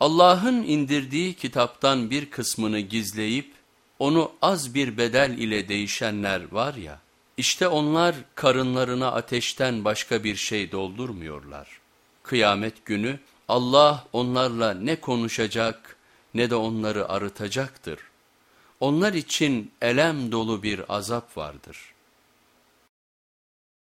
Allah'ın indirdiği kitaptan bir kısmını gizleyip onu az bir bedel ile değişenler var ya, işte onlar karınlarına ateşten başka bir şey doldurmuyorlar. Kıyamet günü Allah onlarla ne konuşacak ne de onları arıtacaktır. Onlar için elem dolu bir azap vardır.''